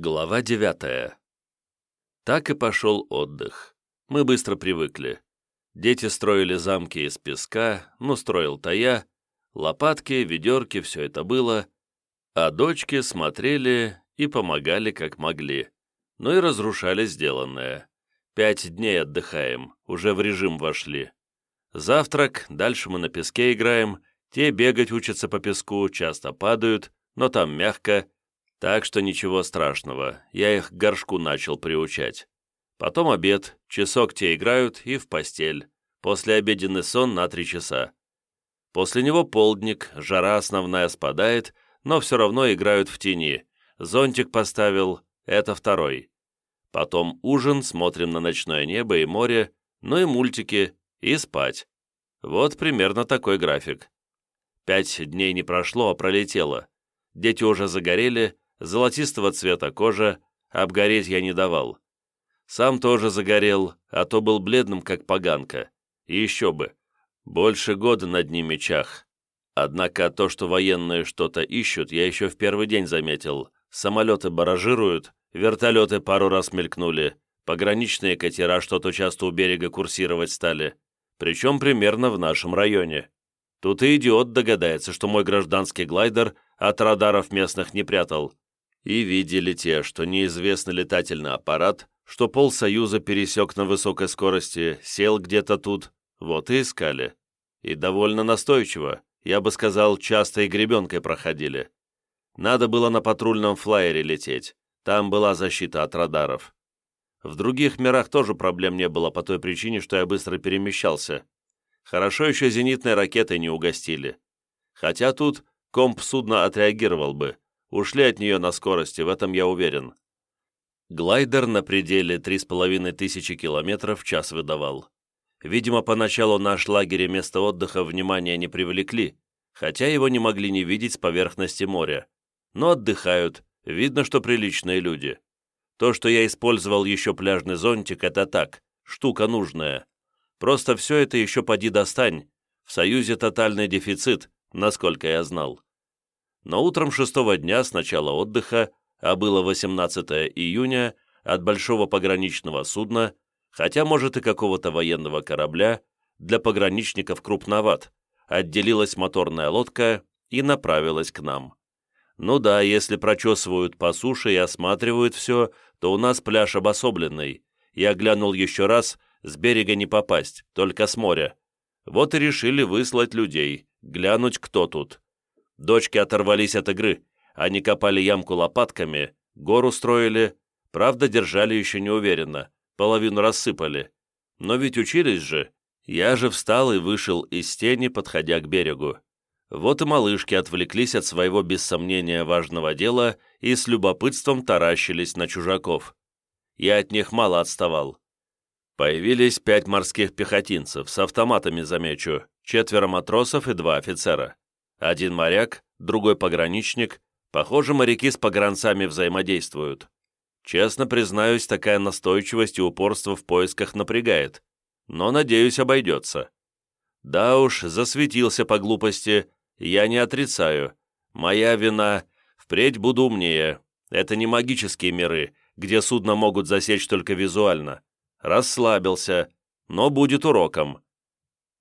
Глава девятая. Так и пошел отдых. Мы быстро привыкли. Дети строили замки из песка, ну, строил-то я. Лопатки, ведерки, все это было. А дочки смотрели и помогали, как могли. Ну и разрушали сделанное. Пять дней отдыхаем, уже в режим вошли. Завтрак, дальше мы на песке играем, те бегать учатся по песку, часто падают, но там мягко, так что ничего страшного, я их к горшку начал приучать. Потом обед, часок те играют и в постель. После обеденный сон на три часа. После него полдник, жара основная спадает, но все равно играют в тени. Зонтик поставил, это второй. Потом ужин, смотрим на ночное небо и море, ну и мультики, и спать. Вот примерно такой график. Пять дней не прошло, а пролетело. Дети уже загорели, золотистого цвета кожа, обгореть я не давал. Сам тоже загорел, а то был бледным, как поганка. И еще бы. Больше года над ними чах. Однако то, что военные что-то ищут, я еще в первый день заметил. Самолеты баражируют, вертолеты пару раз мелькнули, пограничные катера что-то часто у берега курсировать стали. Причем примерно в нашем районе. Тут и идиот догадается, что мой гражданский глайдер от радаров местных не прятал. И видели те, что неизвестный летательный аппарат, что полсоюза пересек на высокой скорости, сел где-то тут, вот и искали. И довольно настойчиво, я бы сказал, часто и гребенкой проходили. Надо было на патрульном флайере лететь, там была защита от радаров. В других мирах тоже проблем не было по той причине, что я быстро перемещался. Хорошо еще зенитной ракетой не угостили. Хотя тут комп судна отреагировал бы, Ушли от нее на скорости, в этом я уверен. Глайдер на пределе половиной тысячи километров в час выдавал. Видимо, поначалу наш лагерь и место отдыха внимания не привлекли, хотя его не могли не видеть с поверхности моря. Но отдыхают, видно, что приличные люди. То, что я использовал еще пляжный зонтик, это так, штука нужная. Просто все это еще поди достань. В Союзе тотальный дефицит, насколько я знал но утром шестого дня с начала отдыха, а было 18 июня, от большого пограничного судна, хотя, может, и какого-то военного корабля, для пограничников крупноват, отделилась моторная лодка и направилась к нам. Ну да, если прочесывают по суше и осматривают все, то у нас пляж обособленный. Я глянул еще раз, с берега не попасть, только с моря. Вот и решили выслать людей, глянуть, кто тут. Дочки оторвались от игры. Они копали ямку лопатками, гору строили, правда, держали еще неуверенно, половину рассыпали. Но ведь учились же. Я же встал и вышел из тени, подходя к берегу. Вот и малышки отвлеклись от своего без сомнения важного дела и с любопытством таращились на чужаков. Я от них мало отставал. Появились пять морских пехотинцев, с автоматами замечу, четверо матросов и два офицера. Один моряк, другой пограничник. Похоже, моряки с погранцами взаимодействуют. Честно признаюсь, такая настойчивость и упорство в поисках напрягает. Но, надеюсь, обойдется. Да уж, засветился по глупости. Я не отрицаю. Моя вина. Впредь буду умнее. Это не магические миры, где судно могут засечь только визуально. Расслабился, но будет уроком.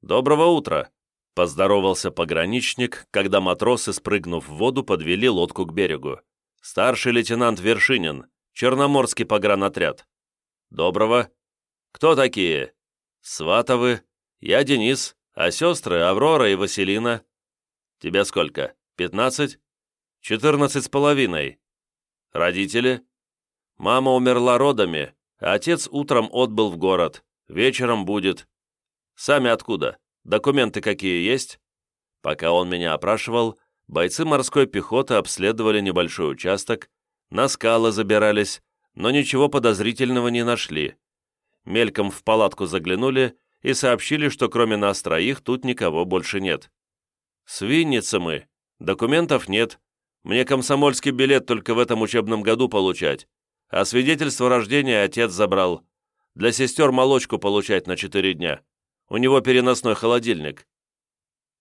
Доброго утра. Поздоровался пограничник, когда матросы, спрыгнув в воду, подвели лодку к берегу. «Старший лейтенант Вершинин, Черноморский погранотряд». «Доброго». «Кто такие?» «Сватовы. Я Денис, а сестры Аврора и Василина». «Тебе сколько? Пятнадцать?» «Четырнадцать с половиной». «Родители?» «Мама умерла родами, а отец утром отбыл в город, вечером будет». «Сами откуда?» Документы какие есть?» Пока он меня опрашивал, бойцы морской пехоты обследовали небольшой участок, на скалы забирались, но ничего подозрительного не нашли. Мельком в палатку заглянули и сообщили, что кроме нас троих тут никого больше нет. «Свинницы мы. Документов нет. Мне комсомольский билет только в этом учебном году получать, а свидетельство рождения отец забрал. Для сестер молочку получать на четыре дня. У него переносной холодильник.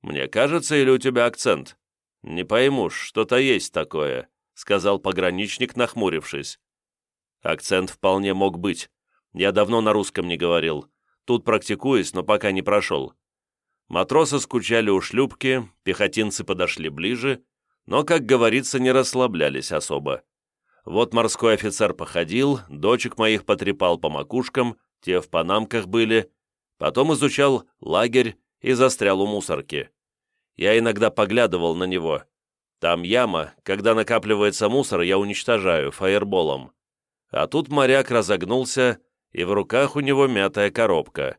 Мне кажется, или у тебя акцент? Не пойму, что-то есть такое, сказал пограничник, нахмурившись. Акцент вполне мог быть. Я давно на русском не говорил. Тут практикуюсь, но пока не прошел. Матросы скучали у шлюпки, пехотинцы подошли ближе, но, как говорится, не расслаблялись особо. Вот морской офицер походил, дочек моих потрепал по макушкам, те в панамках были, потом изучал лагерь и застрял у мусорки. Я иногда поглядывал на него. Там яма, когда накапливается мусор, я уничтожаю фаерболом. А тут моряк разогнулся, и в руках у него мятая коробка.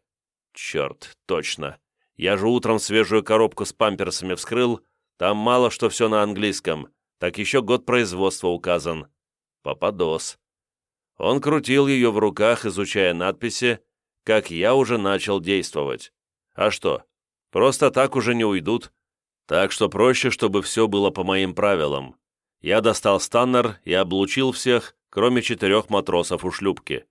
Черт, точно. Я же утром свежую коробку с памперсами вскрыл, там мало что все на английском, так еще год производства указан. Попадос. Он крутил ее в руках, изучая надписи, как я уже начал действовать. А что, просто так уже не уйдут. Так что проще, чтобы все было по моим правилам. Я достал станнер и облучил всех, кроме четырех матросов у шлюпки.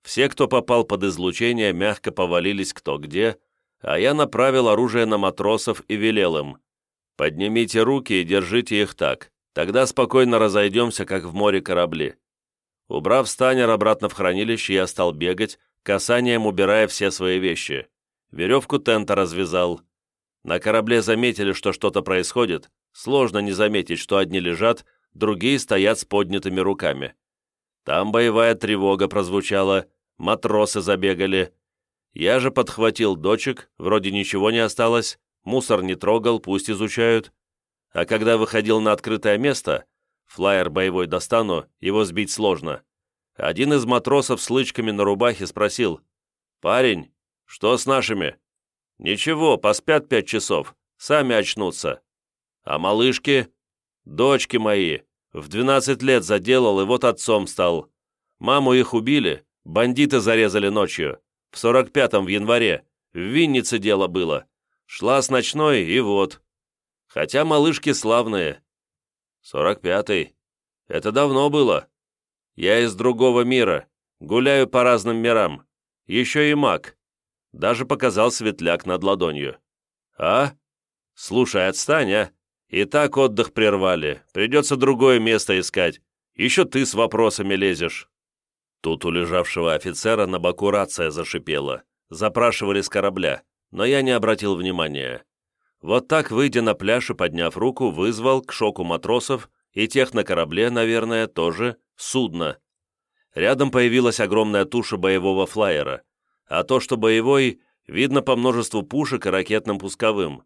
Все, кто попал под излучение, мягко повалились кто где, а я направил оружие на матросов и велел им. «Поднимите руки и держите их так. Тогда спокойно разойдемся, как в море корабли. Убрав станер обратно в хранилище, я стал бегать, касанием убирая все свои вещи. Веревку тента развязал. На корабле заметили, что что-то происходит. Сложно не заметить, что одни лежат, другие стоят с поднятыми руками. Там боевая тревога прозвучала, матросы забегали. Я же подхватил дочек, вроде ничего не осталось, мусор не трогал, пусть изучают. А когда выходил на открытое место, флайер боевой достану, его сбить сложно. Один из матросов с лычками на рубахе спросил, «Парень, что с нашими?» «Ничего, поспят пять часов, сами очнутся». «А малышки?» «Дочки мои. В двенадцать лет заделал и вот отцом стал. Маму их убили, бандиты зарезали ночью. В сорок пятом в январе. В Виннице дело было. Шла с ночной, и вот. Хотя малышки славные. Сорок пятый. Это давно было. Я из другого мира. Гуляю по разным мирам. Еще и маг. Даже показал светляк над ладонью. А? Слушай, отстань, а? И так отдых прервали. Придется другое место искать. Еще ты с вопросами лезешь. Тут у лежавшего офицера на боку рация зашипела. Запрашивали с корабля, но я не обратил внимания. Вот так, выйдя на пляж и подняв руку, вызвал к шоку матросов и тех на корабле, наверное, тоже судно. Рядом появилась огромная туша боевого флайера, а то, что боевой, видно по множеству пушек и ракетным пусковым.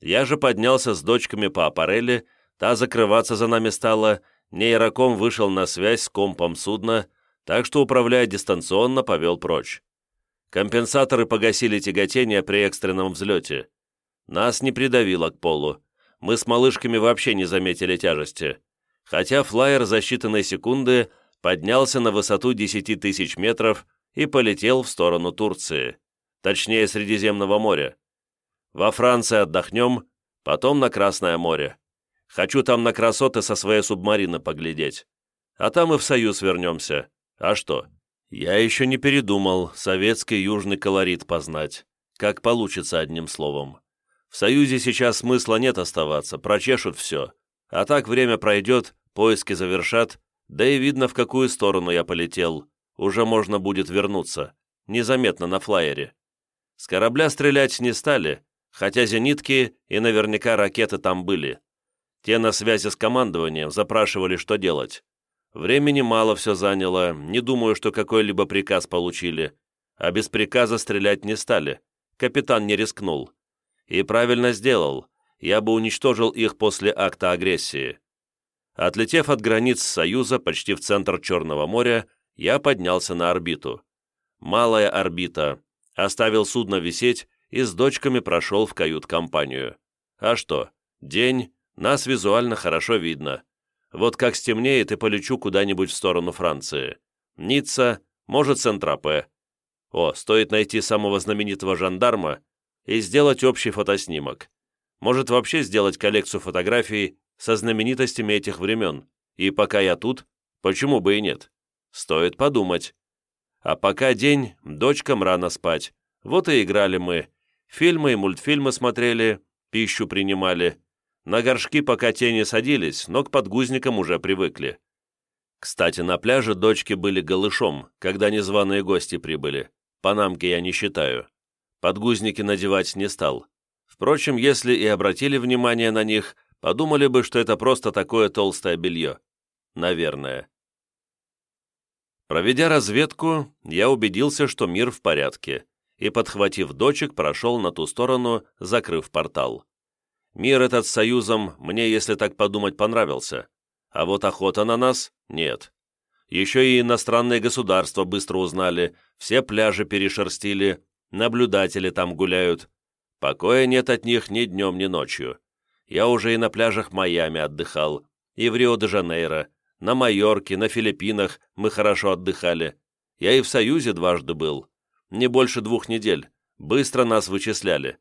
Я же поднялся с дочками по аппарели, та закрываться за нами стала, нейроком вышел на связь с компом судна, так что, управляя дистанционно, повел прочь. Компенсаторы погасили тяготение при экстренном взлете. Нас не придавило к полу. Мы с малышками вообще не заметили тяжести. Хотя флайер за считанные секунды поднялся на высоту 10 тысяч метров и полетел в сторону Турции. Точнее, Средиземного моря. Во Франции отдохнем, потом на Красное море. Хочу там на красоты со своей субмарины поглядеть. А там и в Союз вернемся. А что? Я еще не передумал советский южный колорит познать. Как получится одним словом. В Союзе сейчас смысла нет оставаться, прочешут все. А так время пройдет, поиски завершат, да и видно, в какую сторону я полетел. Уже можно будет вернуться. Незаметно на флайере. С корабля стрелять не стали, хотя зенитки и наверняка ракеты там были. Те на связи с командованием запрашивали, что делать. Времени мало все заняло, не думаю, что какой-либо приказ получили. А без приказа стрелять не стали. Капитан не рискнул. И правильно сделал, я бы уничтожил их после акта агрессии. Отлетев от границ Союза почти в центр Черного моря, я поднялся на орбиту. Малая орбита. Оставил судно висеть и с дочками прошел в кают-компанию. А что, день, нас визуально хорошо видно. Вот как стемнеет и полечу куда-нибудь в сторону Франции. Ницца, может, Сент-Тропе. О, стоит найти самого знаменитого жандарма, и сделать общий фотоснимок. Может вообще сделать коллекцию фотографий со знаменитостями этих времен. И пока я тут, почему бы и нет? Стоит подумать. А пока день, дочкам рано спать. Вот и играли мы. Фильмы и мультфильмы смотрели, пищу принимали. На горшки пока те не садились, но к подгузникам уже привыкли. Кстати, на пляже дочки были голышом, когда незваные гости прибыли. Панамки я не считаю. Подгузники надевать не стал. Впрочем, если и обратили внимание на них, подумали бы, что это просто такое толстое белье. Наверное. Проведя разведку, я убедился, что мир в порядке, и, подхватив дочек, прошел на ту сторону, закрыв портал. Мир этот с Союзом мне, если так подумать, понравился, а вот охота на нас — нет. Еще и иностранные государства быстро узнали, все пляжи перешерстили, наблюдатели там гуляют. Покоя нет от них ни днем, ни ночью. Я уже и на пляжах Майами отдыхал, и в Рио-де-Жанейро, на Майорке, на Филиппинах мы хорошо отдыхали. Я и в Союзе дважды был. Не больше двух недель. Быстро нас вычисляли.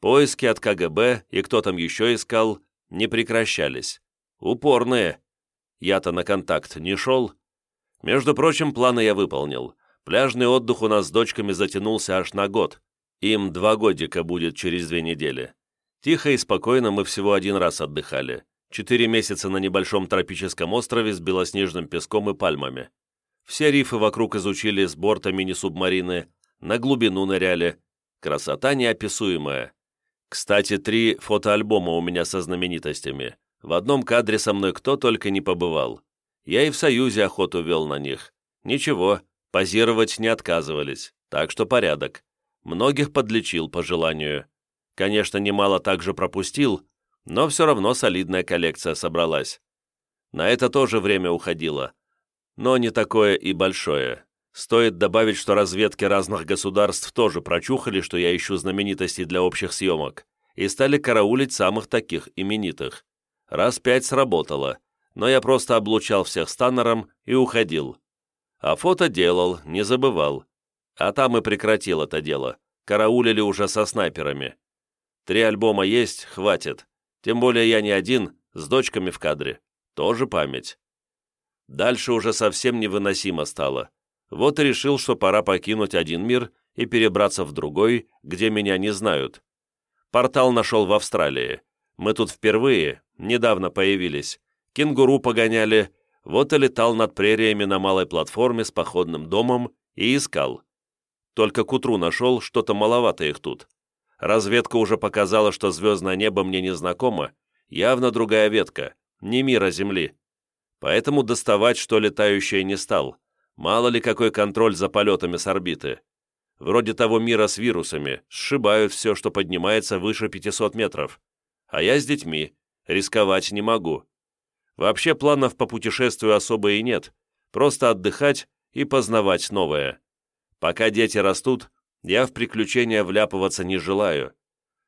Поиски от КГБ и кто там еще искал, не прекращались. Упорные. Я-то на контакт не шел. Между прочим, планы я выполнил. Пляжный отдых у нас с дочками затянулся аж на год. Им два годика будет через две недели. Тихо и спокойно мы всего один раз отдыхали. Четыре месяца на небольшом тропическом острове с белоснежным песком и пальмами. Все рифы вокруг изучили с борта мини-субмарины, на глубину ныряли. Красота неописуемая. Кстати, три фотоальбома у меня со знаменитостями. В одном кадре со мной кто только не побывал. Я и в Союзе охоту вел на них. Ничего, позировать не отказывались, так что порядок. Многих подлечил по желанию. Конечно, немало также пропустил, но все равно солидная коллекция собралась. На это тоже время уходило, но не такое и большое. Стоит добавить, что разведки разных государств тоже прочухали, что я ищу знаменитостей для общих съемок, и стали караулить самых таких именитых. Раз пять сработало, но я просто облучал всех станнером и уходил. А фото делал, не забывал. А там и прекратил это дело. Караулили уже со снайперами. Три альбома есть, хватит. Тем более я не один, с дочками в кадре. Тоже память. Дальше уже совсем невыносимо стало. Вот и решил, что пора покинуть один мир и перебраться в другой, где меня не знают. Портал нашел в Австралии. Мы тут впервые, недавно появились. Кенгуру погоняли, вот и летал над прериями на малой платформе с походным домом и искал. Только к утру нашел, что-то маловато их тут. Разведка уже показала, что звездное небо мне не знакомо, явно другая ветка, не мира Земли. Поэтому доставать что летающее не стал. Мало ли какой контроль за полетами с орбиты. Вроде того мира с вирусами, сшибают все, что поднимается выше 500 метров. А я с детьми, рисковать не могу. Вообще планов по путешествию особо и нет, просто отдыхать и познавать новое. Пока дети растут, я в приключения вляпываться не желаю.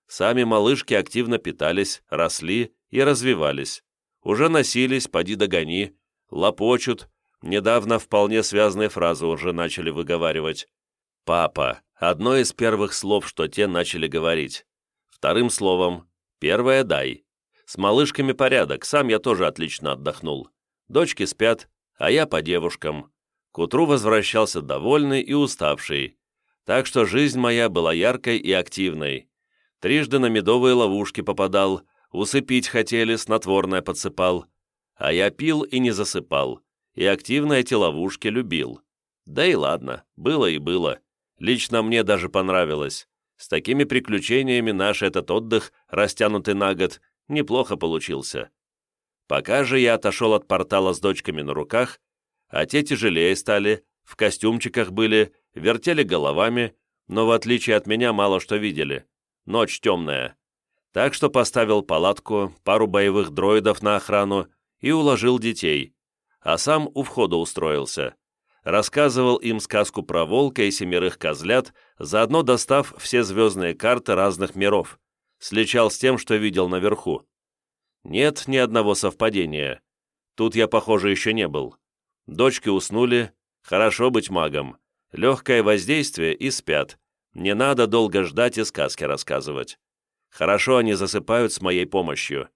Сами малышки активно питались, росли и развивались. Уже носились, поди догони, лопочут, недавно вполне связанные фразы уже начали выговаривать. «Папа» — одно из первых слов, что те начали говорить. Вторым словом «первое дай». С малышками порядок, сам я тоже отлично отдохнул. Дочки спят, а я по девушкам. К утру возвращался довольный и уставший. Так что жизнь моя была яркой и активной. Трижды на медовые ловушки попадал, усыпить хотели, снотворное подсыпал. А я пил и не засыпал, и активно эти ловушки любил. Да и ладно, было и было. Лично мне даже понравилось. С такими приключениями наш этот отдых, растянутый на год, неплохо получился. Пока же я отошел от портала с дочками на руках, а те тяжелее стали, в костюмчиках были, вертели головами, но в отличие от меня мало что видели. Ночь темная. Так что поставил палатку, пару боевых дроидов на охрану и уложил детей, а сам у входа устроился. Рассказывал им сказку про волка и семерых козлят, заодно достав все звездные карты разных миров. Сличал с тем, что видел наверху. Нет ни одного совпадения. Тут я, похоже, еще не был. Дочки уснули, хорошо быть магом. Легкое воздействие и спят. Не надо долго ждать и сказки рассказывать. Хорошо они засыпают с моей помощью.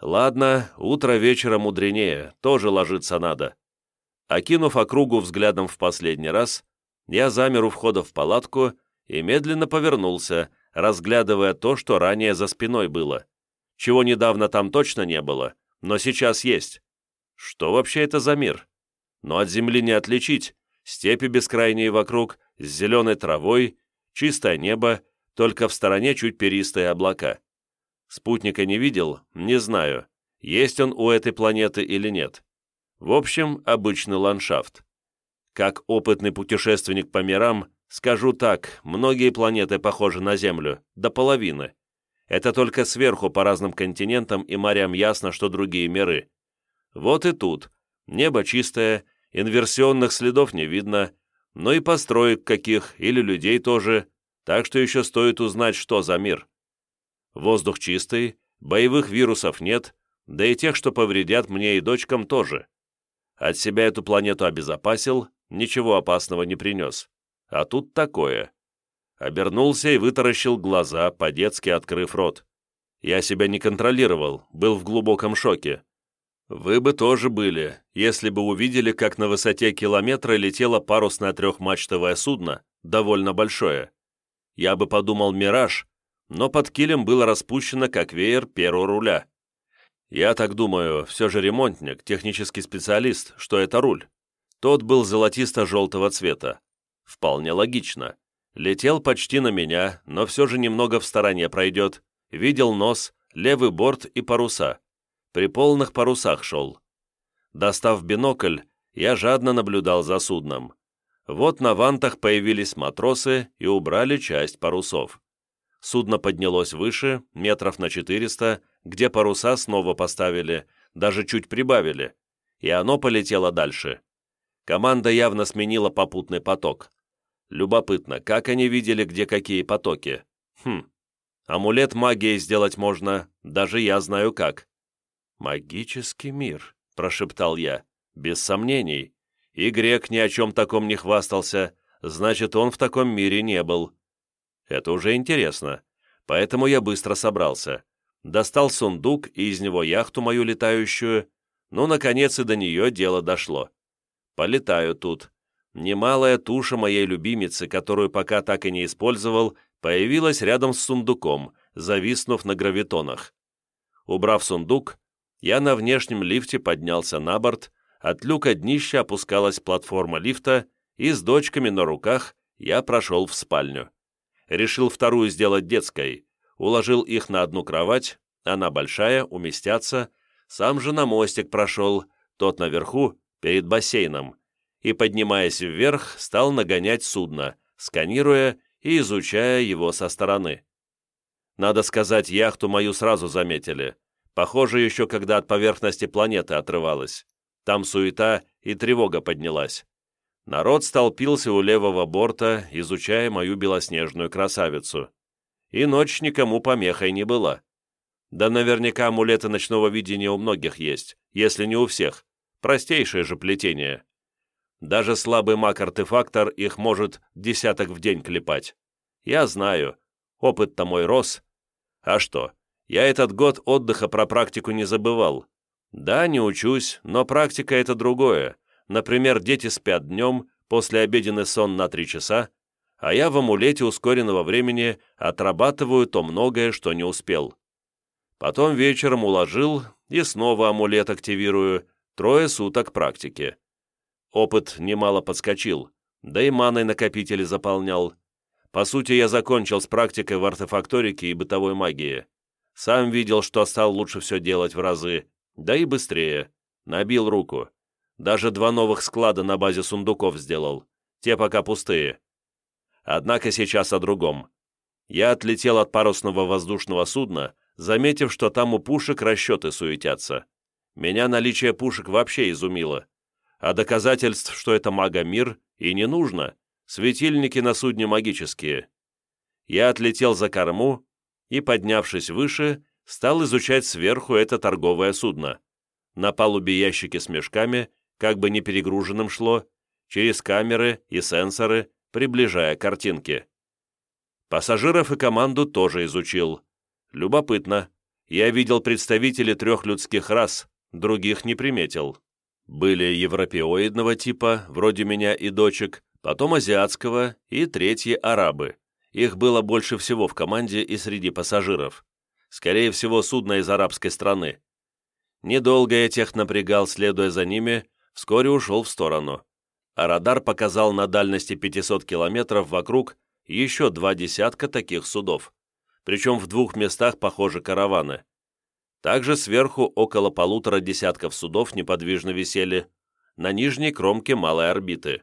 Ладно, утро вечера мудренее, тоже ложиться надо. Окинув округу взглядом в последний раз, я замер у входа в палатку и медленно повернулся, разглядывая то, что ранее за спиной было. Чего недавно там точно не было, но сейчас есть. Что вообще это за мир? но от земли не отличить, степи бескрайние вокруг, с зеленой травой, чистое небо, только в стороне чуть перистые облака. Спутника не видел, не знаю, есть он у этой планеты или нет. В общем, обычный ландшафт. Как опытный путешественник по мирам, скажу так, многие планеты похожи на Землю, до половины. Это только сверху по разным континентам и морям ясно, что другие миры. Вот и тут. Небо чистое, инверсионных следов не видно, но и построек каких, или людей тоже, так что еще стоит узнать, что за мир. Воздух чистый, боевых вирусов нет, да и тех, что повредят мне и дочкам тоже. От себя эту планету обезопасил, ничего опасного не принес. А тут такое. Обернулся и вытаращил глаза, по-детски открыв рот. Я себя не контролировал, был в глубоком шоке. Вы бы тоже были, если бы увидели, как на высоте километра летело парусное трехмачтовое судно, довольно большое. Я бы подумал «Мираж», но под килем было распущено, как веер, перо руля. Я так думаю, все же ремонтник, технический специалист, что это руль. Тот был золотисто-желтого цвета. Вполне логично. Летел почти на меня, но все же немного в стороне пройдет. Видел нос, левый борт и паруса. При полных парусах шел. Достав бинокль, я жадно наблюдал за судном. Вот на вантах появились матросы и убрали часть парусов. Судно поднялось выше, метров на 400, где паруса снова поставили, даже чуть прибавили, и оно полетело дальше. Команда явно сменила попутный поток. Любопытно, как они видели, где какие потоки? Хм, амулет магией сделать можно, даже я знаю как. «Магический мир», — прошептал я, без сомнений. И грек ни о чем таком не хвастался, значит, он в таком мире не был. Это уже интересно, поэтому я быстро собрался. Достал сундук и из него яхту мою летающую, ну, наконец, и до нее дело дошло. Полетаю тут, Немалая туша моей любимицы, которую пока так и не использовал, появилась рядом с сундуком, зависнув на гравитонах. Убрав сундук, я на внешнем лифте поднялся на борт, от люка днища опускалась платформа лифта, и с дочками на руках я прошел в спальню. Решил вторую сделать детской, уложил их на одну кровать, она большая, уместятся, сам же на мостик прошел, тот наверху, перед бассейном, и, поднимаясь вверх, стал нагонять судно, сканируя и изучая его со стороны. Надо сказать, яхту мою сразу заметили. Похоже, еще когда от поверхности планеты отрывалась. Там суета и тревога поднялась. Народ столпился у левого борта, изучая мою белоснежную красавицу. И ночь никому помехой не была. Да наверняка амулеты ночного видения у многих есть, если не у всех. Простейшее же плетение. Даже слабый маг-артефактор их может десяток в день клепать. Я знаю, опыт-то мой рос. А что, я этот год отдыха про практику не забывал. Да, не учусь, но практика — это другое. Например, дети спят днем, после обеденный сон на три часа, а я в амулете ускоренного времени отрабатываю то многое, что не успел. Потом вечером уложил и снова амулет активирую, трое суток практики. Опыт немало подскочил, да и маной накопители заполнял. По сути, я закончил с практикой в артефакторике и бытовой магии. Сам видел, что стал лучше все делать в разы, да и быстрее. Набил руку. Даже два новых склада на базе сундуков сделал. Те пока пустые. Однако сейчас о другом. Я отлетел от парусного воздушного судна, заметив, что там у пушек расчеты суетятся. Меня наличие пушек вообще изумило а доказательств, что это мага-мир, и не нужно. Светильники на судне магические. Я отлетел за корму и, поднявшись выше, стал изучать сверху это торговое судно. На палубе ящики с мешками, как бы не перегруженным шло, через камеры и сенсоры, приближая картинки. Пассажиров и команду тоже изучил. Любопытно. Я видел представителей трех людских рас, других не приметил. Были европеоидного типа, вроде меня и дочек, потом азиатского и третьи арабы. Их было больше всего в команде и среди пассажиров. Скорее всего, судно из арабской страны. Недолго я тех напрягал, следуя за ними, вскоре ушел в сторону, а радар показал на дальности 500 километров вокруг еще два десятка таких судов, причем в двух местах похожи караваны. Также сверху около полутора десятков судов неподвижно висели, на нижней кромке малой орбиты.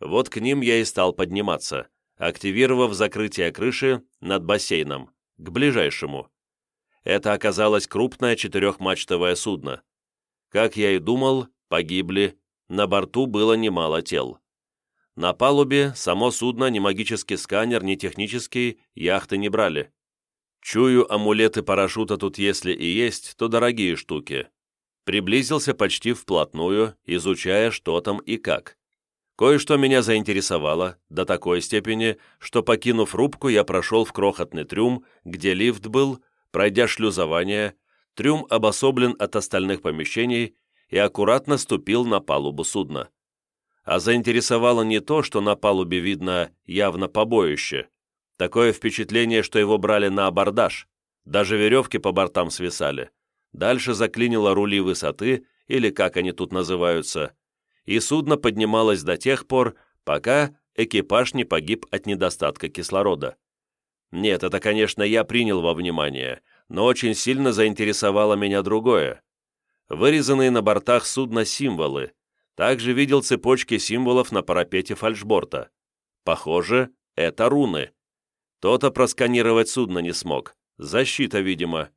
Вот к ним я и стал подниматься, активировав закрытие крыши над бассейном, к ближайшему. Это оказалось крупное четырехмачтовое судно. Как я и думал, погибли, на борту было немало тел. На палубе само судно ни магический сканер, ни технический яхты не брали. Чую, амулеты парашюта тут если и есть, то дорогие штуки. Приблизился почти вплотную, изучая, что там и как. Кое-что меня заинтересовало до такой степени, что, покинув рубку, я прошел в крохотный трюм, где лифт был, пройдя шлюзование, трюм обособлен от остальных помещений и аккуратно ступил на палубу судна. А заинтересовало не то, что на палубе видно явно побоище, Такое впечатление, что его брали на абордаж. Даже веревки по бортам свисали. Дальше заклинило рули высоты, или как они тут называются, и судно поднималось до тех пор, пока экипаж не погиб от недостатка кислорода. Нет, это, конечно, я принял во внимание, но очень сильно заинтересовало меня другое. Вырезанные на бортах судна символы. Также видел цепочки символов на парапете фальшборта. Похоже, это руны. То-то просканировать судно не смог. Защита, видимо.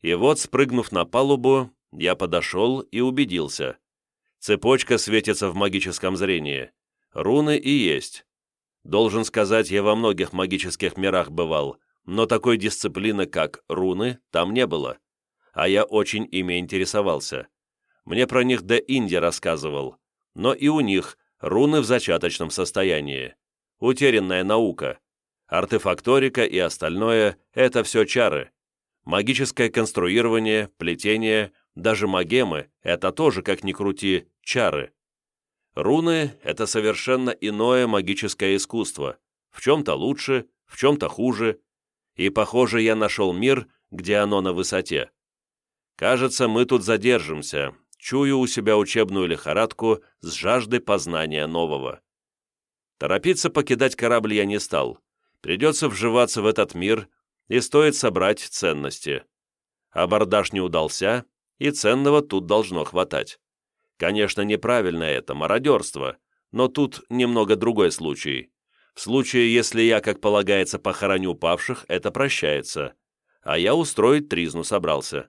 И вот, спрыгнув на палубу, я подошел и убедился. Цепочка светится в магическом зрении. Руны и есть. Должен сказать, я во многих магических мирах бывал, но такой дисциплины, как руны, там не было. А я очень ими интересовался. Мне про них Де Инди рассказывал. Но и у них руны в зачаточном состоянии. Утерянная наука. Артефакторика и остальное – это все чары. Магическое конструирование, плетение, даже магемы – это тоже, как ни крути, чары. Руны – это совершенно иное магическое искусство. В чем-то лучше, в чем-то хуже. И, похоже, я нашел мир, где оно на высоте. Кажется, мы тут задержимся. Чую у себя учебную лихорадку с жаждой познания нового. Торопиться покидать корабль я не стал Придется вживаться в этот мир, и стоит собрать ценности. Абордаж не удался, и ценного тут должно хватать. Конечно, неправильно это, мародерство, но тут немного другой случай. В случае, если я, как полагается, похороню павших, это прощается, а я устроить тризну собрался.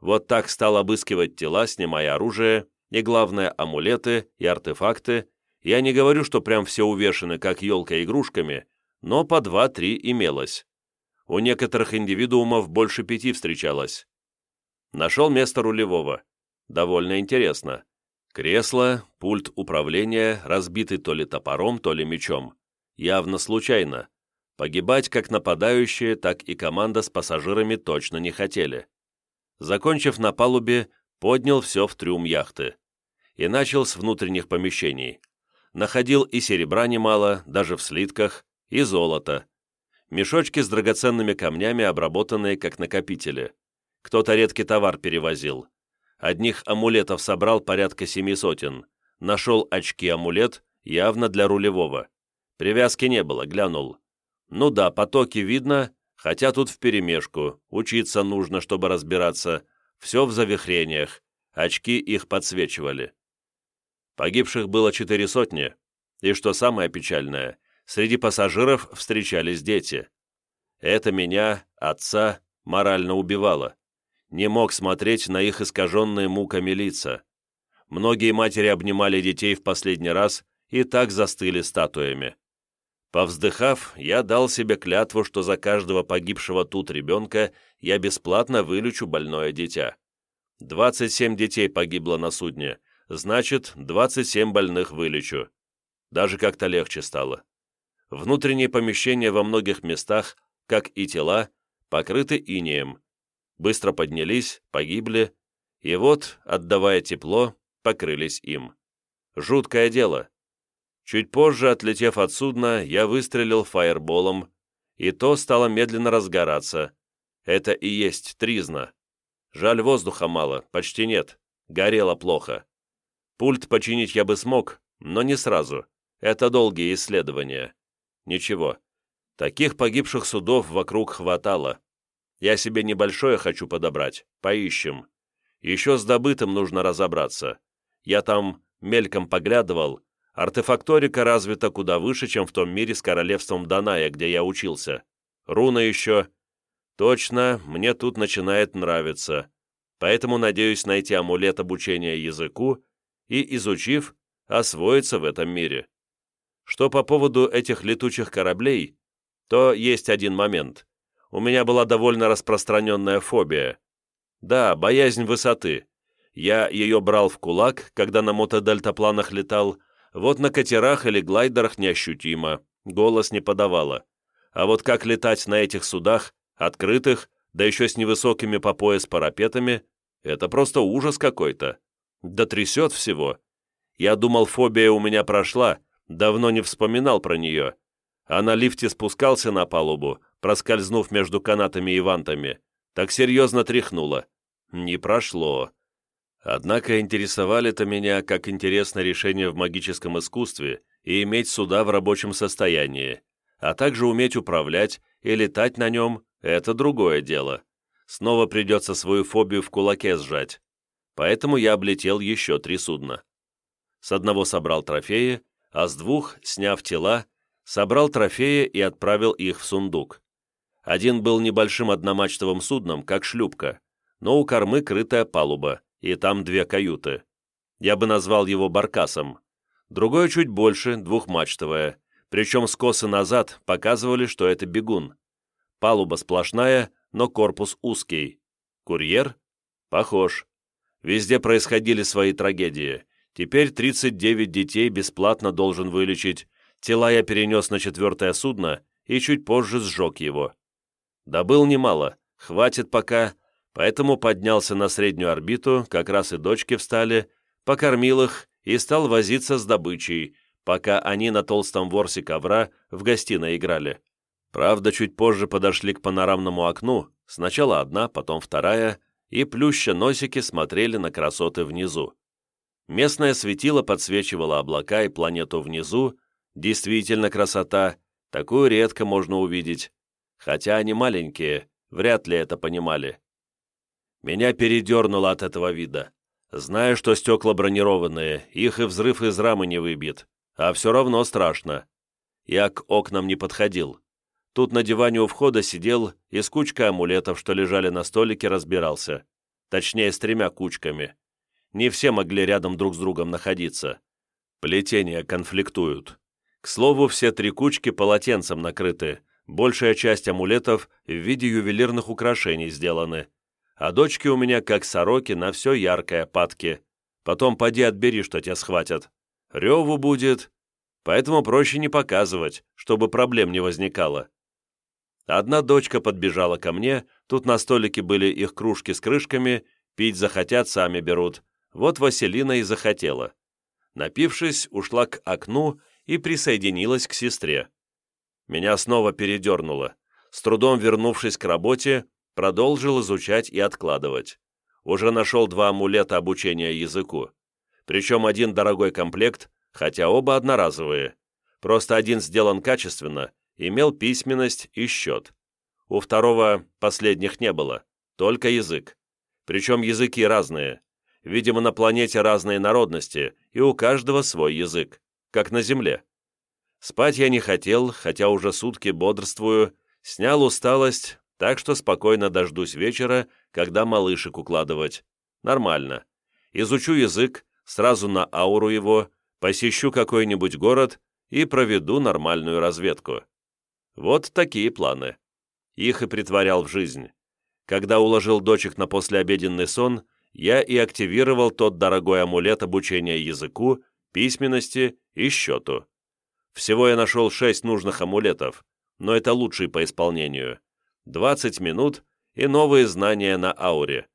Вот так стал обыскивать тела, снимая оружие, и, главное, амулеты и артефакты. Я не говорю, что прям все увешаны, как елка игрушками, но по два-три имелось. У некоторых индивидуумов больше пяти встречалось. Нашел место рулевого. Довольно интересно. Кресло, пульт управления, разбитый то ли топором, то ли мечом. Явно случайно. Погибать как нападающие, так и команда с пассажирами точно не хотели. Закончив на палубе, поднял все в трюм яхты. И начал с внутренних помещений. Находил и серебра немало, даже в слитках, и золото. Мешочки с драгоценными камнями, обработанные как накопители. Кто-то редкий товар перевозил. Одних амулетов собрал порядка семи сотен. Нашел очки-амулет, явно для рулевого. Привязки не было, глянул. Ну да, потоки видно, хотя тут вперемешку. Учиться нужно, чтобы разбираться. Все в завихрениях. Очки их подсвечивали. Погибших было четыре сотни. И что самое печальное, среди пассажиров встречались дети. Это меня, отца, морально убивало. Не мог смотреть на их искаженные муками лица. Многие матери обнимали детей в последний раз и так застыли статуями. Повздыхав, я дал себе клятву, что за каждого погибшего тут ребенка я бесплатно вылечу больное дитя. 27 детей погибло на судне, значит, 27 больных вылечу. Даже как-то легче стало. Внутренние помещения во многих местах, как и тела, покрыты инеем. Быстро поднялись, погибли, и вот, отдавая тепло, покрылись им. Жуткое дело. Чуть позже, отлетев от судна, я выстрелил фаерболом, и то стало медленно разгораться. Это и есть тризна. Жаль, воздуха мало, почти нет. Горело плохо. Пульт починить я бы смог, но не сразу. Это долгие исследования. Ничего. Таких погибших судов вокруг хватало. Я себе небольшое хочу подобрать. Поищем. Еще с добытым нужно разобраться. Я там мельком поглядывал. Артефакторика развита куда выше, чем в том мире с королевством Даная, где я учился. Руна еще. Точно, мне тут начинает нравиться. Поэтому надеюсь найти амулет обучения языку и, изучив, освоиться в этом мире. Что по поводу этих летучих кораблей, то есть один момент. У меня была довольно распространенная фобия. Да, боязнь высоты. Я ее брал в кулак, когда на мотодельтапланах летал, вот на катерах или глайдерах неощутимо, голос не подавала. А вот как летать на этих судах, открытых, да еще с невысокими по пояс парапетами, это просто ужас какой-то. Да трясет всего. Я думал, фобия у меня прошла, давно не вспоминал про нее. А на лифте спускался на палубу, проскользнув между канатами и вантами. Так серьезно тряхнуло. Не прошло. Однако интересовали-то меня как интересное решение в магическом искусстве и иметь суда в рабочем состоянии, а также уметь управлять и летать на нем – это другое дело. Снова придется свою фобию в кулаке сжать. Поэтому я облетел еще три судна. С одного собрал трофеи, а с двух, сняв тела, собрал трофеи и отправил их в сундук. Один был небольшим одномачтовым судном, как шлюпка, но у кормы крытая палуба, и там две каюты. Я бы назвал его баркасом. Другое чуть больше, двухмачтовое, причем скосы назад показывали, что это бегун. Палуба сплошная, но корпус узкий. Курьер? Похож. Везде происходили свои трагедии. Теперь 39 детей бесплатно должен вылечить. Тела я перенес на четвертое судно и чуть позже сжег его. Добыл немало, хватит пока, поэтому поднялся на среднюю орбиту, как раз и дочки встали, покормил их и стал возиться с добычей, пока они на толстом ворсе ковра в гостиной играли. Правда, чуть позже подошли к панорамному окну, сначала одна, потом вторая, и плюща носики смотрели на красоты внизу. Местное светило подсвечивало облака и планету внизу, действительно красота, такую редко можно увидеть, хотя они маленькие, вряд ли это понимали. Меня передернуло от этого вида. Знаю, что стекла бронированные, их и взрыв из рамы не выбьет, а все равно страшно. Я к окнам не подходил. Тут на диване у входа сидел и с кучкой амулетов, что лежали на столике, разбирался. Точнее, с тремя кучками. Не все могли рядом друг с другом находиться. Плетения конфликтуют. К слову, все три кучки полотенцем накрыты. Большая часть амулетов в виде ювелирных украшений сделаны. А дочки у меня, как сороки, на все яркое, падки. Потом поди отбери, что тебя схватят. Реву будет. Поэтому проще не показывать, чтобы проблем не возникало. Одна дочка подбежала ко мне, тут на столике были их кружки с крышками, пить захотят, сами берут. Вот Василина и захотела. Напившись, ушла к окну и присоединилась к сестре. Меня снова передернуло. С трудом вернувшись к работе, продолжил изучать и откладывать. Уже нашел два амулета обучения языку. Причем один дорогой комплект, хотя оба одноразовые. Просто один сделан качественно, имел письменность и счет. У второго последних не было, только язык. Причем языки разные. Видимо, на планете разные народности, и у каждого свой язык, как на Земле. Спать я не хотел, хотя уже сутки бодрствую, снял усталость, так что спокойно дождусь вечера, когда малышек укладывать. Нормально. Изучу язык, сразу на ауру его, посещу какой-нибудь город и проведу нормальную разведку. Вот такие планы. Их и притворял в жизнь. Когда уложил дочек на послеобеденный сон, я и активировал тот дорогой амулет обучения языку, письменности и счету. Всего я нашел шесть нужных амулетов, но это лучший по исполнению. 20 минут и новые знания на ауре.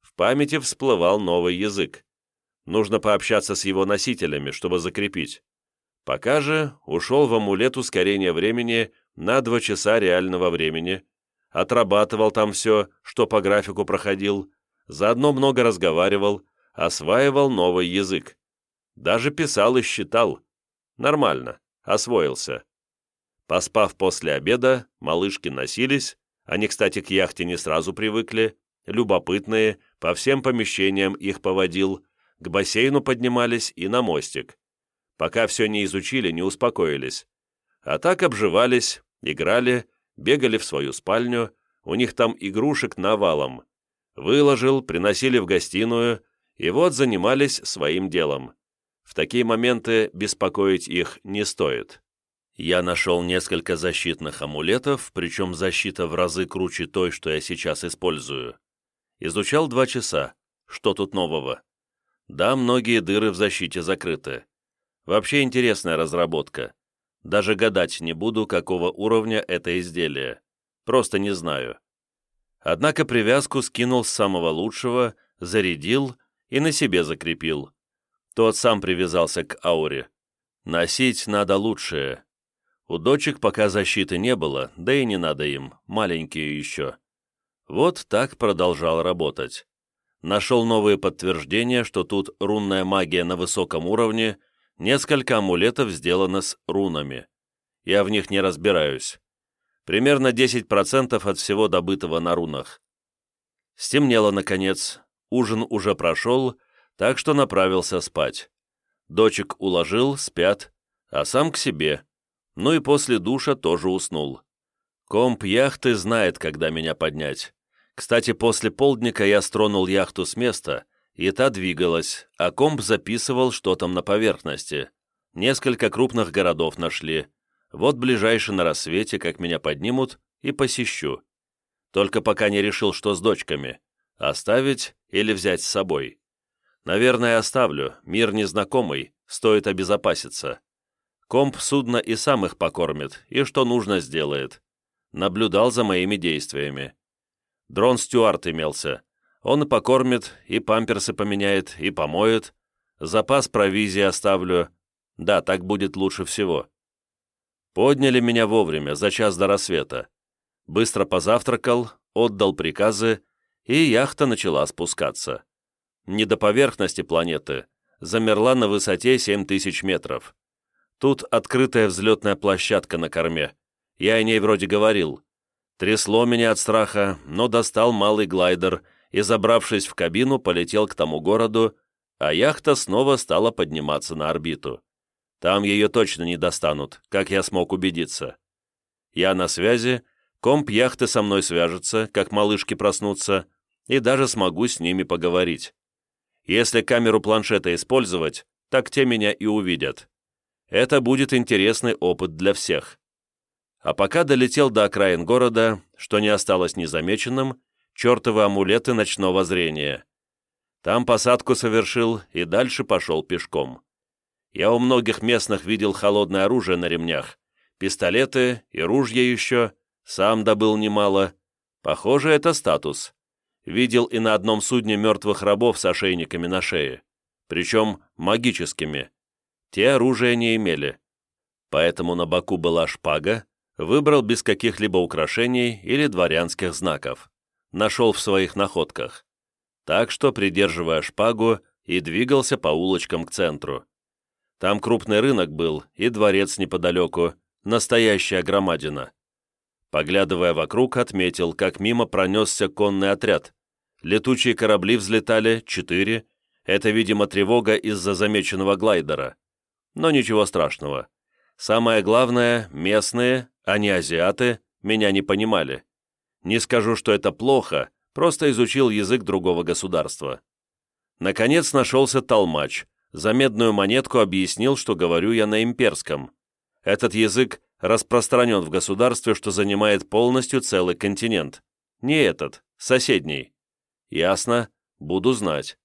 В памяти всплывал новый язык. Нужно пообщаться с его носителями, чтобы закрепить. Пока же ушел в амулет ускорения времени на два часа реального времени, отрабатывал там все, что по графику проходил, заодно много разговаривал, осваивал новый язык. Даже писал и считал. Нормально, освоился. Поспав после обеда, малышки носились, они, кстати, к яхте не сразу привыкли, любопытные, по всем помещениям их поводил, к бассейну поднимались и на мостик. Пока все не изучили, не успокоились. А так обживались, играли, бегали в свою спальню, у них там игрушек навалом. Выложил, приносили в гостиную, и вот занимались своим делом. В такие моменты беспокоить их не стоит. Я нашел несколько защитных амулетов, причем защита в разы круче той, что я сейчас использую. Изучал два часа. Что тут нового? Да, многие дыры в защите закрыты. Вообще интересная разработка. Даже гадать не буду, какого уровня это изделие. Просто не знаю. Однако привязку скинул с самого лучшего, зарядил и на себе закрепил. Тот сам привязался к ауре. Носить надо лучшее. У дочек пока защиты не было, да и не надо им, маленькие еще. Вот так продолжал работать. Нашел новые подтверждения, что тут рунная магия на высоком уровне, несколько амулетов сделано с рунами. Я в них не разбираюсь. Примерно 10% от всего добытого на рунах. Стемнело, наконец, ужин уже прошел, так что направился спать. Дочек уложил, спят, а сам к себе. Ну и после душа тоже уснул. Комп яхты знает, когда меня поднять. Кстати, после полдника я стронул яхту с места, и та двигалась, а комп записывал, что там на поверхности. Несколько крупных городов нашли. Вот ближайший на рассвете, как меня поднимут, и посещу. Только пока не решил, что с дочками. Оставить или взять с собой. Наверное, оставлю, мир незнакомый, стоит обезопаситься. Комп судно и сам их покормит, и что нужно сделает. Наблюдал за моими действиями. Дрон Стюарт имелся. Он и покормит, и памперсы поменяет, и помоет. Запас провизии оставлю. Да, так будет лучше всего. Подняли меня вовремя, за час до рассвета. Быстро позавтракал, отдал приказы, и яхта начала спускаться. Не до поверхности планеты, замерла на высоте 7000 метров. Тут открытая взлетная площадка на корме. Я о ней вроде говорил. Трясло меня от страха, но достал малый глайдер и, забравшись в кабину, полетел к тому городу, а яхта снова стала подниматься на орбиту. Там ее точно не достанут, как я смог убедиться. Я на связи, комп яхты со мной свяжется, как малышки проснутся, и даже смогу с ними поговорить. Если камеру планшета использовать, так те меня и увидят. Это будет интересный опыт для всех. А пока долетел до окраин города, что не осталось незамеченным, чертовы амулеты ночного зрения. Там посадку совершил и дальше пошел пешком. Я у многих местных видел холодное оружие на ремнях, пистолеты и ружья еще, сам добыл немало. Похоже, это статус. Видел и на одном судне мертвых рабов с ошейниками на шее, причем магическими. Те оружия не имели. Поэтому на боку была шпага, Выбрал без каких-либо украшений или дворянских знаков. Нашел в своих находках. Так что, придерживая шпагу, и двигался по улочкам к центру. Там крупный рынок был и дворец неподалеку, настоящая громадина. Поглядывая вокруг, отметил, как мимо пронесся конный отряд. Летучие корабли взлетали, четыре. Это, видимо, тревога из-за замеченного глайдера. Но ничего страшного. Самое главное, местные, а не азиаты, меня не понимали. Не скажу, что это плохо, просто изучил язык другого государства. Наконец нашелся толмач. За медную монетку объяснил, что говорю я на имперском. Этот язык распространен в государстве, что занимает полностью целый континент. Не этот, соседний. Ясно, буду знать.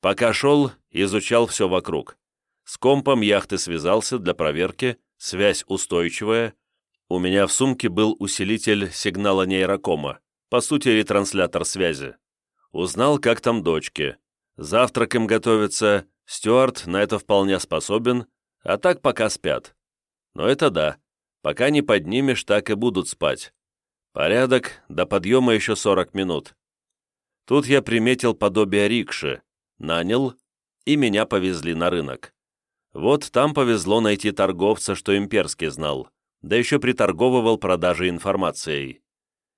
Пока шел, изучал все вокруг. С компом яхты связался для проверки, связь устойчивая. У меня в сумке был усилитель сигнала нейрокома, по сути ретранслятор связи. Узнал, как там дочки. Завтрак им готовится, Стюарт на это вполне способен, а так пока спят. Но это да, пока не поднимешь, так и будут спать. Порядок, до подъема еще 40 минут. Тут я приметил подобие рикши, нанял, и меня повезли на рынок. Вот там повезло найти торговца, что имперский знал, да еще приторговывал продажей информацией.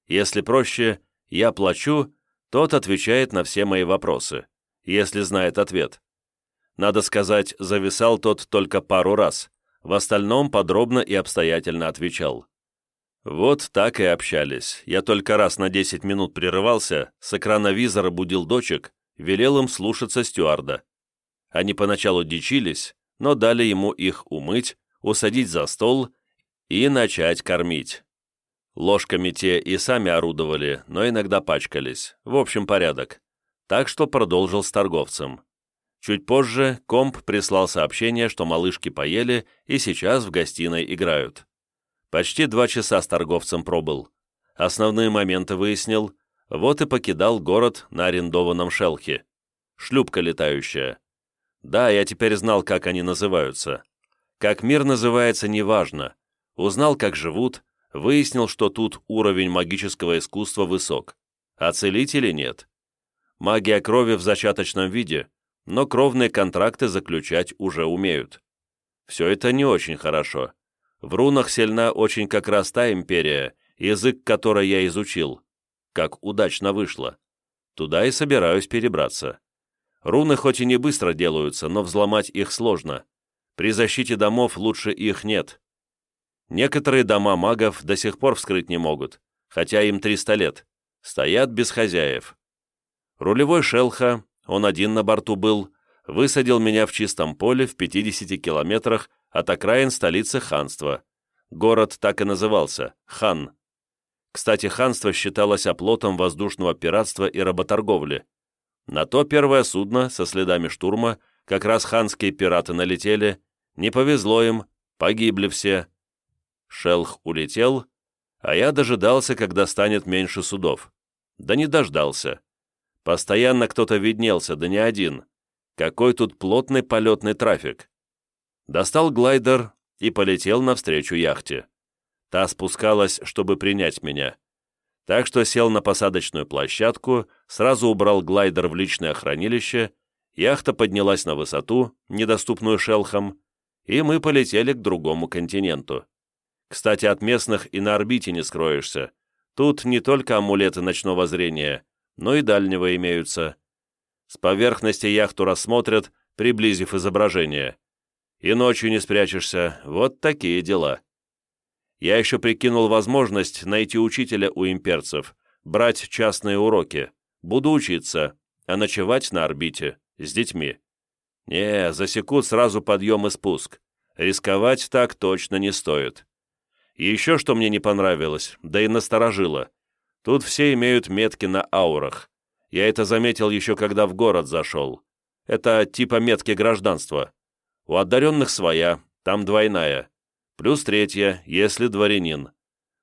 Если проще, я плачу, тот отвечает на все мои вопросы, если знает ответ. Надо сказать, зависал тот только пару раз, в остальном подробно и обстоятельно отвечал. Вот так и общались. Я только раз на 10 минут прерывался, с экрана визора будил дочек, велел им слушаться стюарда. Они поначалу дичились, но дали ему их умыть, усадить за стол и начать кормить. Ложками те и сами орудовали, но иногда пачкались. В общем, порядок. Так что продолжил с торговцем. Чуть позже комп прислал сообщение, что малышки поели и сейчас в гостиной играют. Почти два часа с торговцем пробыл. Основные моменты выяснил, вот и покидал город на арендованном шелхе. Шлюпка летающая. Да, я теперь знал, как они называются. Как мир называется, неважно. Узнал, как живут, выяснил, что тут уровень магического искусства высок. А целители нет. Магия крови в зачаточном виде, но кровные контракты заключать уже умеют. Все это не очень хорошо. В рунах сильна очень как раз та империя, язык которой я изучил. Как удачно вышло. Туда и собираюсь перебраться. Руны хоть и не быстро делаются, но взломать их сложно. При защите домов лучше их нет. Некоторые дома магов до сих пор вскрыть не могут, хотя им 300 лет. Стоят без хозяев. Рулевой Шелха, он один на борту был, высадил меня в чистом поле в 50 километрах от окраин столицы ханства. Город так и назывался – Хан. Кстати, ханство считалось оплотом воздушного пиратства и работорговли. На то первое судно со следами штурма как раз ханские пираты налетели, не повезло им, погибли все. Шелх улетел, а я дожидался, когда станет меньше судов. Да не дождался. Постоянно кто-то виднелся, да не один. Какой тут плотный полетный трафик. Достал глайдер и полетел навстречу яхте. Та спускалась, чтобы принять меня так что сел на посадочную площадку, сразу убрал глайдер в личное хранилище, яхта поднялась на высоту, недоступную шелхам, и мы полетели к другому континенту. Кстати, от местных и на орбите не скроешься. Тут не только амулеты ночного зрения, но и дальнего имеются. С поверхности яхту рассмотрят, приблизив изображение. И ночью не спрячешься, вот такие дела. Я еще прикинул возможность найти учителя у имперцев, брать частные уроки. Буду учиться, а ночевать на орбите, с детьми. Не, засекут сразу подъем и спуск. Рисковать так точно не стоит. Еще что мне не понравилось, да и насторожило. Тут все имеют метки на аурах. Я это заметил еще когда в город зашел. Это типа метки гражданства. У одаренных своя, там двойная. Плюс третья, если дворянин.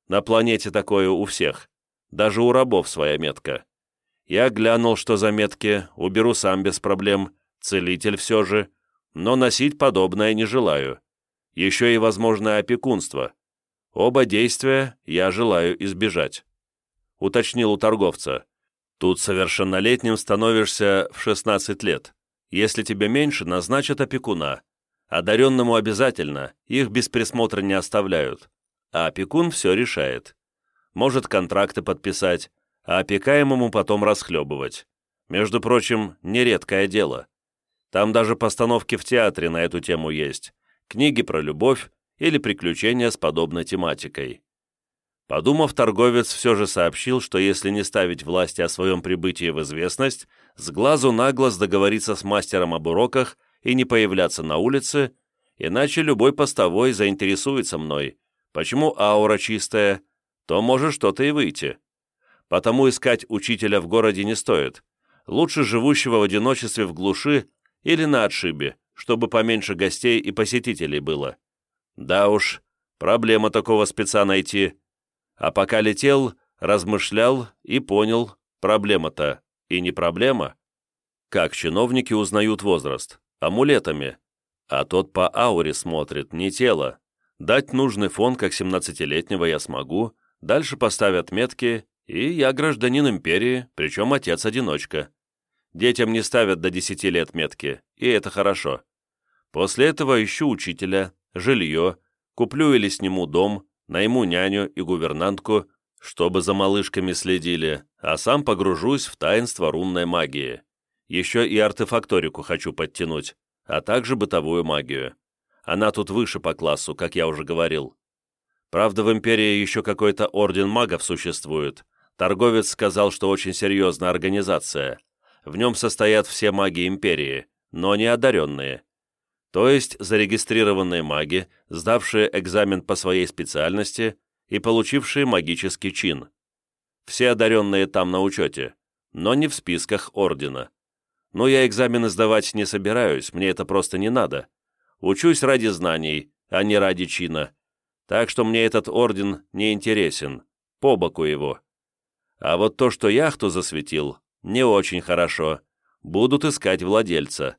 На планете такое у всех. Даже у рабов своя метка. Я глянул, что за метки, уберу сам без проблем, целитель все же, но носить подобное не желаю. Еще и возможное опекунство. Оба действия я желаю избежать. Уточнил у торговца. Тут совершеннолетним становишься в 16 лет. Если тебе меньше, назначат опекуна. Одаренному обязательно, их без присмотра не оставляют. А опекун все решает. Может контракты подписать, а опекаемому потом расхлебывать. Между прочим, нередкое дело. Там даже постановки в театре на эту тему есть. Книги про любовь или приключения с подобной тематикой. Подумав, торговец все же сообщил, что если не ставить власти о своем прибытии в известность, с глазу на глаз договориться с мастером об уроках и не появляться на улице, иначе любой постовой заинтересуется мной. Почему аура чистая? То может что-то и выйти. Потому искать учителя в городе не стоит. Лучше живущего в одиночестве в глуши или на отшибе, чтобы поменьше гостей и посетителей было. Да уж, проблема такого спеца найти. А пока летел, размышлял и понял, проблема-то и не проблема. Как чиновники узнают возраст? амулетами, а тот по ауре смотрит, не тело. Дать нужный фон, как 17-летнего, я смогу, дальше поставят метки, и я гражданин империи, причем отец-одиночка. Детям не ставят до 10 лет метки, и это хорошо. После этого ищу учителя, жилье, куплю или сниму дом, найму няню и гувернантку, чтобы за малышками следили, а сам погружусь в таинство рунной магии. Еще и артефакторику хочу подтянуть, а также бытовую магию. Она тут выше по классу, как я уже говорил. Правда, в Империи еще какой-то орден магов существует. Торговец сказал, что очень серьезная организация. В нем состоят все маги Империи, но не одаренные. То есть зарегистрированные маги, сдавшие экзамен по своей специальности и получившие магический чин. Все одаренные там на учете, но не в списках ордена. Но я экзамены сдавать не собираюсь, мне это просто не надо. Учусь ради знаний, а не ради чина. Так что мне этот орден не интересен, по боку его. А вот то, что яхту засветил, не очень хорошо. Будут искать владельца.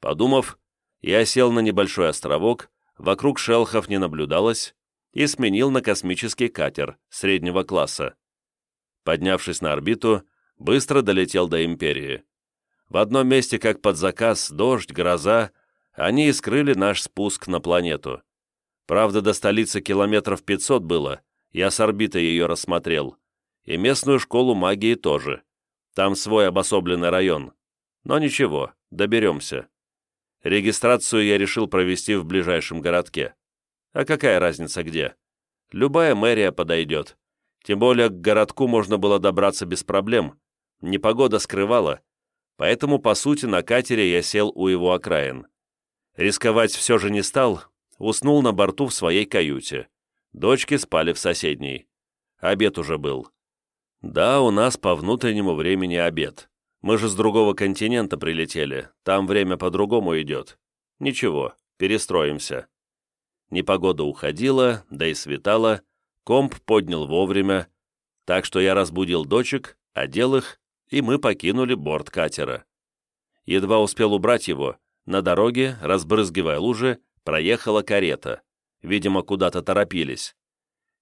Подумав, я сел на небольшой островок, вокруг шелхов не наблюдалось, и сменил на космический катер среднего класса. Поднявшись на орбиту, быстро долетел до Империи. В одном месте, как под заказ, дождь, гроза, они и скрыли наш спуск на планету. Правда, до столицы километров 500 было, я с орбиты ее рассмотрел. И местную школу магии тоже. Там свой обособленный район. Но ничего, доберемся. Регистрацию я решил провести в ближайшем городке. А какая разница где? Любая мэрия подойдет. Тем более к городку можно было добраться без проблем. Непогода скрывала. Поэтому, по сути, на катере я сел у его окраин. Рисковать все же не стал, уснул на борту в своей каюте. Дочки спали в соседней. Обед уже был. Да, у нас по внутреннему времени обед. Мы же с другого континента прилетели, там время по-другому идет. Ничего, перестроимся. Непогода уходила, да и светала, комп поднял вовремя, так что я разбудил дочек, одел их, и мы покинули борт катера. Едва успел убрать его, на дороге, разбрызгивая лужи, проехала карета. Видимо, куда-то торопились.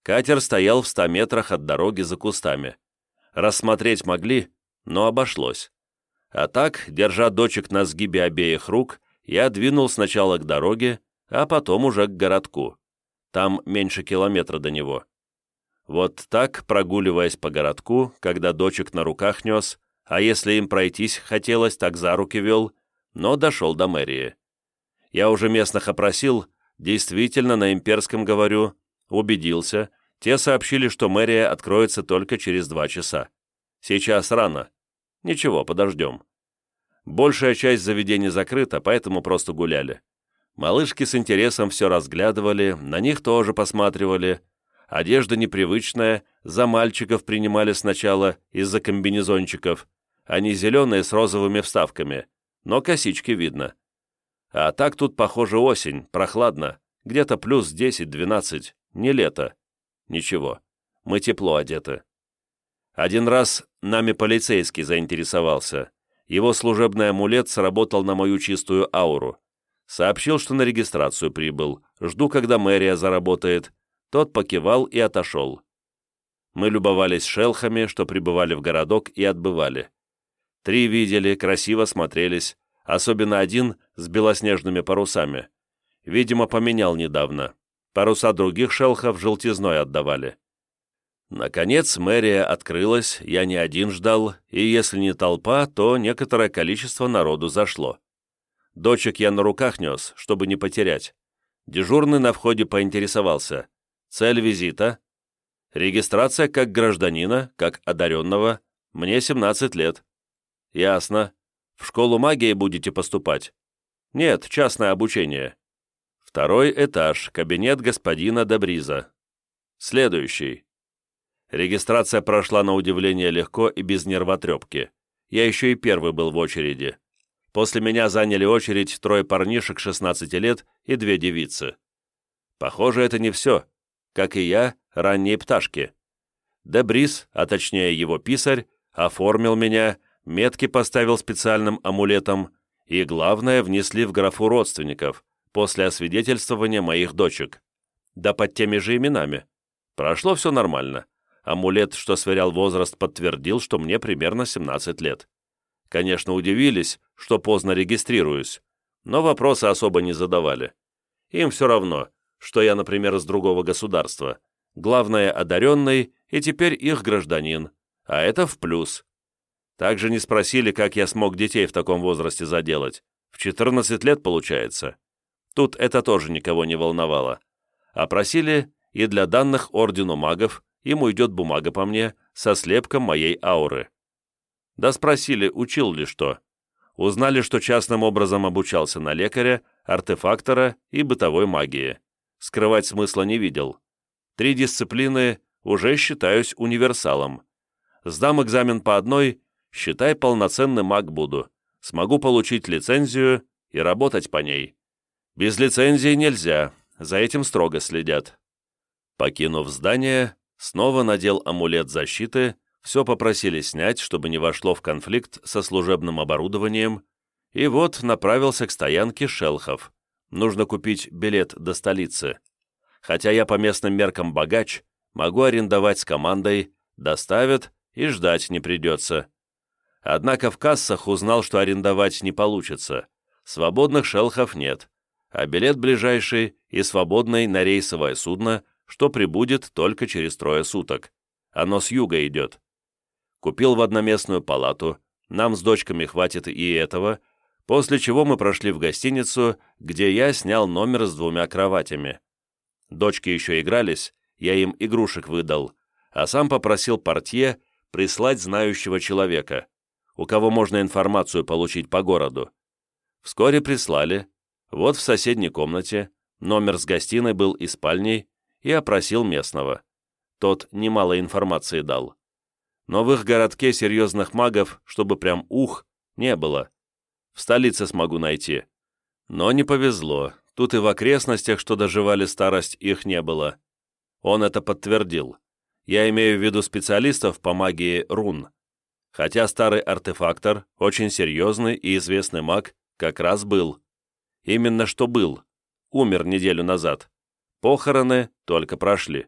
Катер стоял в ста метрах от дороги за кустами. Рассмотреть могли, но обошлось. А так, держа дочек на сгибе обеих рук, я двинул сначала к дороге, а потом уже к городку. Там меньше километра до него. Вот так, прогуливаясь по городку, когда дочек на руках нес, а если им пройтись хотелось, так за руки вел, но дошел до мэрии. Я уже местных опросил, действительно на имперском говорю, убедился, те сообщили, что мэрия откроется только через два часа. Сейчас рано. Ничего, подождем. Большая часть заведений закрыта, поэтому просто гуляли. Малышки с интересом все разглядывали, на них тоже посматривали. Одежда непривычная, за мальчиков принимали сначала из-за комбинезончиков. Они зеленые с розовыми вставками, но косички видно. А так тут, похоже, осень, прохладно, где-то плюс 10-12, не лето. Ничего, мы тепло одеты. Один раз нами полицейский заинтересовался. Его служебный амулет сработал на мою чистую ауру. Сообщил, что на регистрацию прибыл. Жду, когда мэрия заработает. Тот покивал и отошел. Мы любовались шелхами, что прибывали в городок и отбывали. Три видели, красиво смотрелись, особенно один с белоснежными парусами. Видимо, поменял недавно. Паруса других шелхов желтизной отдавали. Наконец мэрия открылась, я не один ждал, и если не толпа, то некоторое количество народу зашло. Дочек я на руках нес, чтобы не потерять. Дежурный на входе поинтересовался. Цель визита? Регистрация как гражданина, как одаренного. Мне 17 лет. Ясно. В школу магии будете поступать? Нет, частное обучение. Второй этаж, кабинет господина Добриза. Следующий. Регистрация прошла на удивление легко и без нервотрепки. Я еще и первый был в очереди. После меня заняли очередь трое парнишек 16 лет и две девицы. Похоже, это не все. Как и я, ранние пташки. Дебрис, а точнее его писарь, оформил меня, метки поставил специальным амулетом и, главное, внесли в графу родственников после освидетельствования моих дочек. Да под теми же именами. Прошло все нормально. Амулет, что сверял возраст, подтвердил, что мне примерно 17 лет. Конечно, удивились, что поздно регистрируюсь, но вопросы особо не задавали. Им все равно, что я, например, из другого государства. Главное, одаренный и теперь их гражданин, а это в плюс. Также не спросили, как я смог детей в таком возрасте заделать. В 14 лет получается. Тут это тоже никого не волновало. А просили и для данных Ордену магов, ему идет бумага по мне со слепком моей ауры. Да спросили, учил ли что. Узнали, что частным образом обучался на лекаря, артефактора и бытовой магии. Скрывать смысла не видел. Три дисциплины уже считаюсь универсалом. Сдам экзамен по одной, считай, полноценный маг буду. Смогу получить лицензию и работать по ней. Без лицензии нельзя, за этим строго следят. Покинув здание, снова надел амулет защиты, все попросили снять, чтобы не вошло в конфликт со служебным оборудованием, и вот направился к стоянке Шелхов. Нужно купить билет до столицы. Хотя я по местным меркам богач, могу арендовать с командой, доставят и ждать не придется. Однако в кассах узнал, что арендовать не получится. Свободных шелхов нет, а билет ближайший и свободный на рейсовое судно, что прибудет только через трое суток. Оно с юга идет. Купил в одноместную палату, нам с дочками хватит и этого, после чего мы прошли в гостиницу, где я снял номер с двумя кроватями. Дочки еще игрались, я им игрушек выдал, а сам попросил портье прислать знающего человека, у кого можно информацию получить по городу. Вскоре прислали, вот в соседней комнате, номер с гостиной был и спальней, и опросил местного. Тот немало информации дал. Но в их городке серьезных магов, чтобы прям ух, не было. В столице смогу найти. Но не повезло, тут и в окрестностях, что доживали старость, их не было. Он это подтвердил. Я имею в виду специалистов по магии рун. Хотя старый артефактор, очень серьезный и известный маг, как раз был. Именно что был. Умер неделю назад. Похороны только прошли.